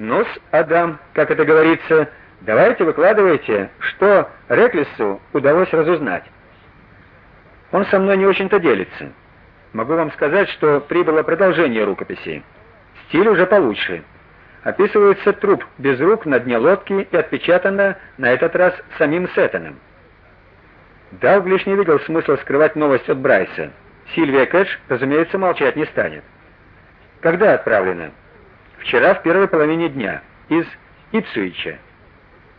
Ну-с, Адам, как это говорится, давайте выкладывайте, что Реклису удалось разузнать. Он со мной не очень-то делится. Могу вам сказать, что прибыло продолжение рукописи. Стиль уже получше. Описывается труп без рук на дне лодки и отпечатано на этот раз самим Сеттоном. Далглиш не видел смысла скрывать новость от Брайса. Сильвия Кэтч, разумеется, молчать не станет. Когда отправлено? Вчера в первой половине дня из Ипсуича.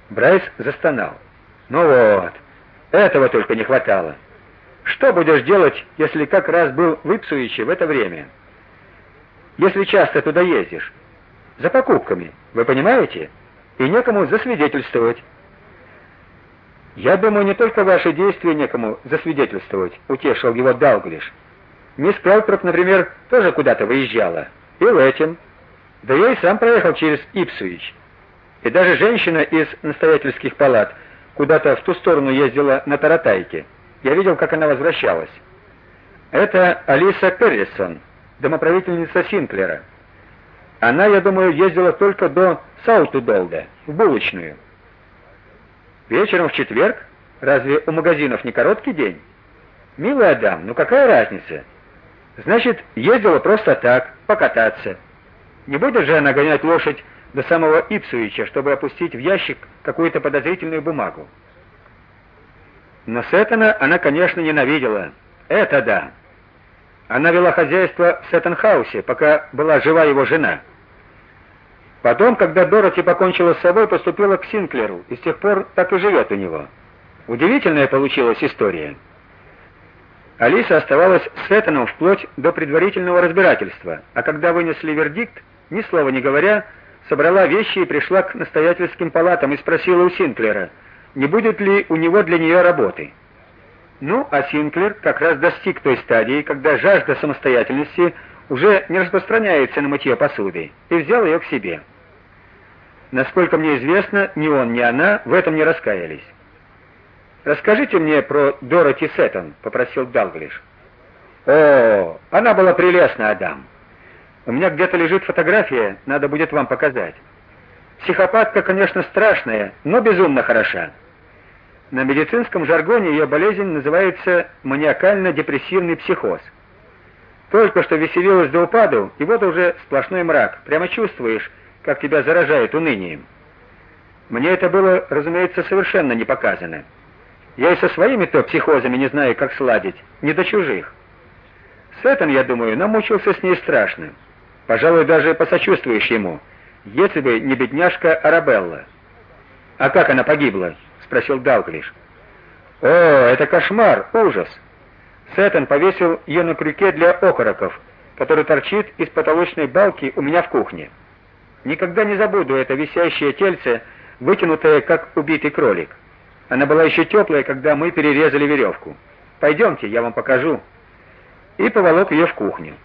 Брайс застонал. Ну вот. Этого только не хватало. Что будешь делать, если как раз был в Ипсуиче в это время? Если часто туда ездишь? За покупками, вы понимаете? И некому засвидетельствовать. Я думаю, не только ваши действия некому засвидетельствовать, утешил его Далглиш. Мисс Келтроп, например, тоже куда-то выезжала. И в этим. Да я и сам проехал через Ипсвич. И даже женщина из настоятельских палат куда-то в ту сторону ездила на таратайке. Я видел, как она возвращалась. Это Алиса Перрисон, домоправительница Синклера. Она, я думаю, ездила только до Саутудолда, в булочную. Вечером в четверг? Разве у магазинов не короткий день? Милый Адам, ну какая разница? Значит, ездила просто так, покататься. Не будет же она гонять лошадь до самого Ипсуича, чтобы опустить в ящик какую-то подозрительную бумагу. Но Сеттона она, конечно, ненавидела. Это да. Она вела хозяйство в Сеттенхаусе, пока была жива его жена. Потом, когда Дороти покончила с собой, поступила к Синклеру, и с тех пор так и живет у него. Удивительная получилась история. Алиса оставалась с Сеттоном вплоть до предварительного разбирательства, а когда вынесли вердикт, ни слова не говоря, собрала вещи и пришла к настоятельским палатам и спросила у Синклера, не будет ли у него для нее работы. Ну, а Синклер как раз достиг той стадии, когда жажда самостоятельности уже не распространяется на мытье посуды, и взял ее к себе. Насколько мне известно, ни он, ни она в этом не раскаялись. Расскажите мне про Дороти Сеттон, попросил Далглиш. О, она была прелестна, Адам. У меня где-то лежит фотография, надо будет вам показать. Психопатка, конечно, страшная, но безумно хороша. На медицинском жаргоне ее болезнь называется маниакально-депрессивный психоз. Только что веселилась до упаду, и вот уже сплошной мрак. Прямо чувствуешь, как тебя заражает унынием. Мне это было, разумеется, совершенно не показано. Я и со своими-то психозами не знаю, как сладить, не до чужих. С этим, я думаю, намучился с ней страшно. Пожалуй, даже посочувствуешь ему, если бы не бедняжка Арабелла. А как она погибла? спросил Далглиш. О, это кошмар, ужас. Сеттон повесил ее на крюке для окороков, который торчит из потолочной балки у меня в кухне. Никогда не забуду это висящее тельце, вытянутое как убитый кролик. Она была еще теплая, когда мы перерезали веревку. Пойдемте, я вам покажу. И поволок ее в кухню.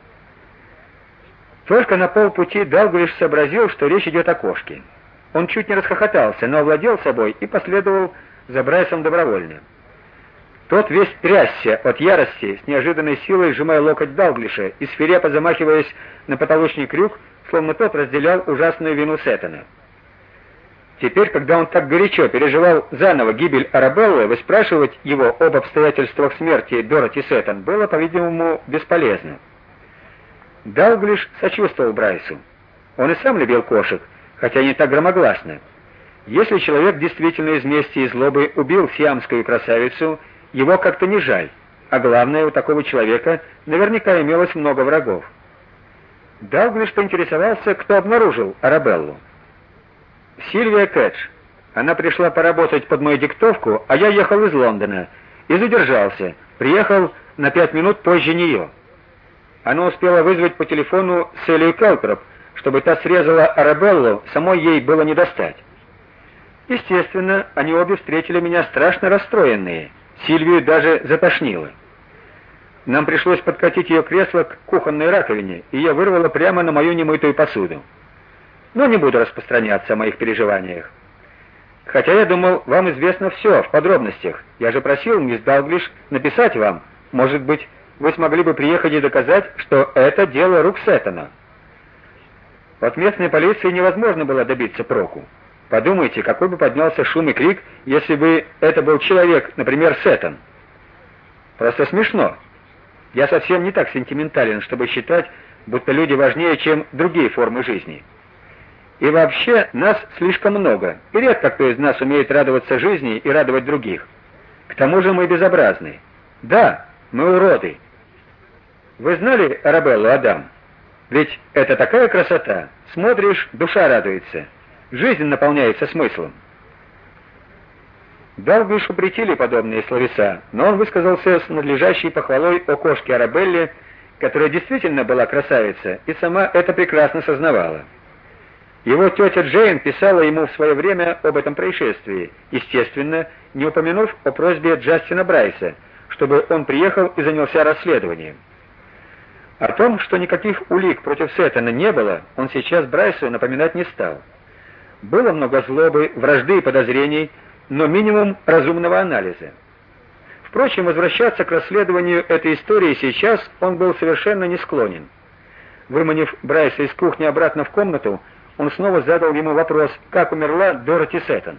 Только на полпути Далглиш сообразил, что речь идет о кошке. Он чуть не расхохотался, но овладел собой и последовал за Брайсом добровольно. Тот весь трясся от ярости, с неожиданной силой сжимая локоть Далглиша и свирепо замахиваясь на потолочный крюк, словно тот разделял ужасную вину Сеттона. Теперь, когда он так горячо переживал заново гибель Арабеллы, выспрашивать его об обстоятельствах смерти Дороти Сеттон было, по-видимому, бесполезно. Далглиш сочувствовал Брайсу. Он и сам любил кошек, хотя не так громогласно. Если человек действительно из мести и злобы убил сиамскую красавицу, его как-то не жаль, а главное, у такого человека наверняка имелось много врагов. Далглиш поинтересовался, кто обнаружил Арабеллу. Сильвия Кэтч. Она пришла поработать под мою диктовку, а я ехал из Лондона и задержался. Приехал на пять минут позже нее. Она успела вызвать по телефону Селию Келтроп, чтобы та срезала Арабеллу, самой ей было не достать. Естественно, они обе встретили меня страшно расстроенные. Сильвию даже затошнило. Нам пришлось подкатить ее кресло к кухонной раковине, и я вырвала прямо на мою немытую посуду. Но не буду распространяться о моих переживаниях. Хотя я думал, вам известно все в подробностях. Я же просил мисс Далглиш написать вам. Может быть, вы смогли бы приехать и доказать, что это дело рук Сеттона. От местной полиции невозможно было добиться проку. Подумайте, какой бы поднялся шум и крик, если бы это был человек, например, Сеттон. Просто смешно. Я совсем не так сентиментален, чтобы считать, будто люди важнее, чем другие формы жизни. И вообще, нас слишком много, и редко кто из нас умеет радоваться жизни и радовать других. К тому же мы безобразны. Да, мы уроды. Вы знали Арабеллу, Адам? Ведь это такая красота. Смотришь, душа радуется. Жизнь наполняется смыслом. Далглишу претили подобные словеса, но он высказался с надлежащей похвалой о кошке Арабелле, которая действительно была красавица и сама это прекрасно сознавала. Его тетя Джейн писала ему в свое время об этом происшествии, естественно, не упомянув о просьбе Джастина Брайса, чтобы он приехал и занялся расследованием. О том, что никаких улик против Сеттона не было, он сейчас Брайсу напоминать не стал. Было много злобы, вражды и подозрений, но минимум разумного анализа. Впрочем, возвращаться к расследованию этой истории сейчас он был совершенно не склонен. Выманив Брайса из кухни обратно в комнату, он снова задал ему вопрос, как умерла Дороти Сеттон.